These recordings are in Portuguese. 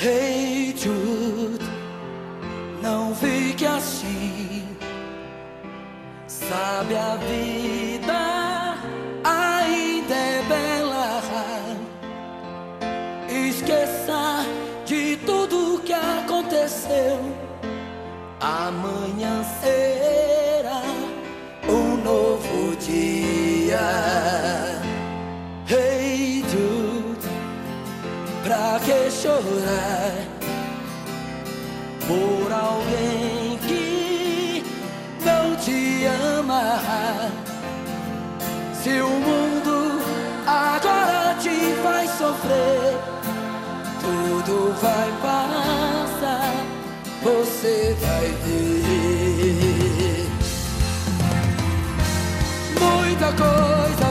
Hey Jude, não fique assim. Sabe a vida. você vai ver muita coisa.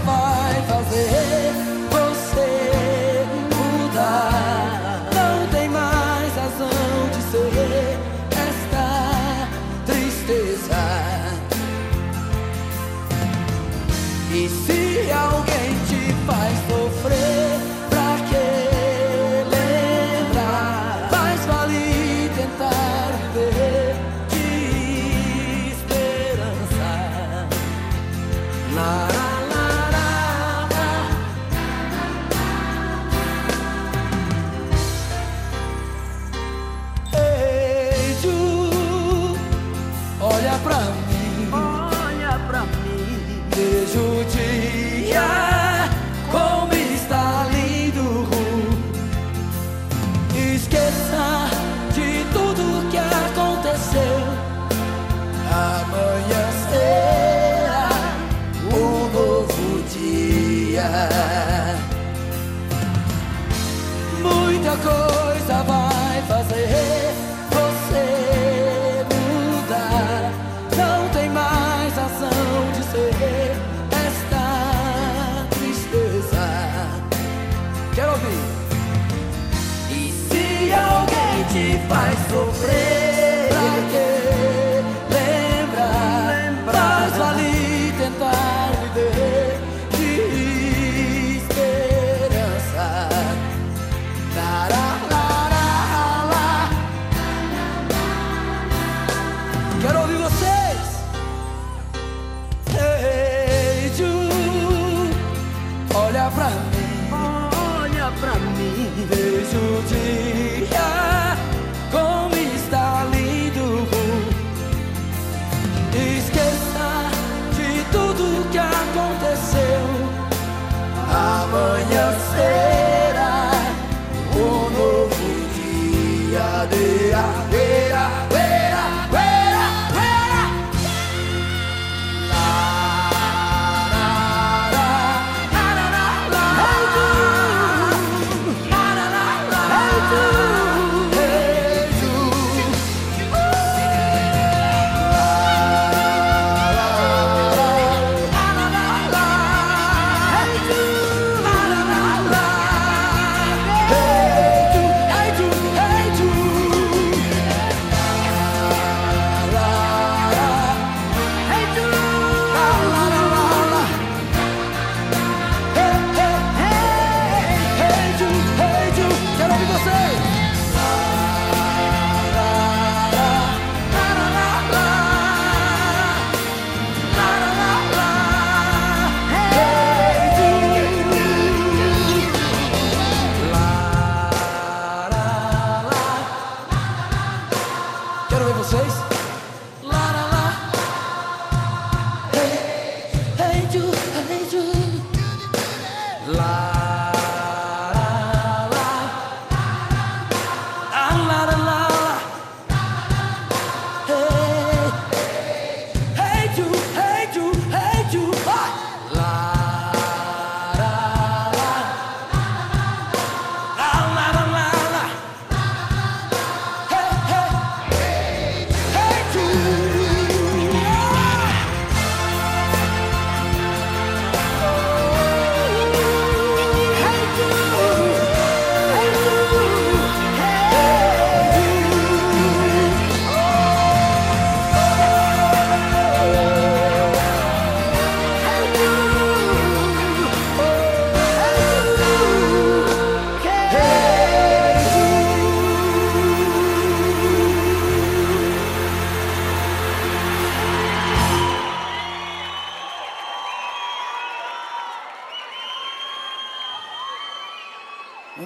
Muita coisa pra mim, olha pra mim. Vejo o dia como está lindo. Esqueça de tudo que aconteceu. Amanhã será.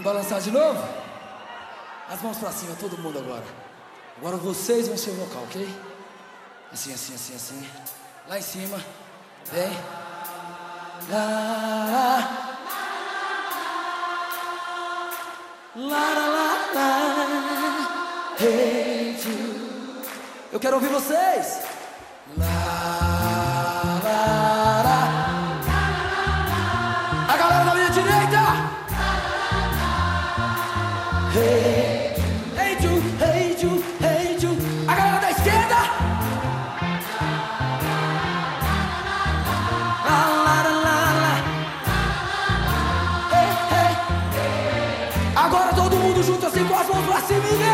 Vamos balançar de novo? As mãos pra cima, todo mundo agora. Agora vocês vão ser o vocal, ok? Assim, assim, assim, assim. Lá em cima. Vem. Lá, lá. Lá, lá, lá. Hate you. Eu quero ouvir vocês. povo a se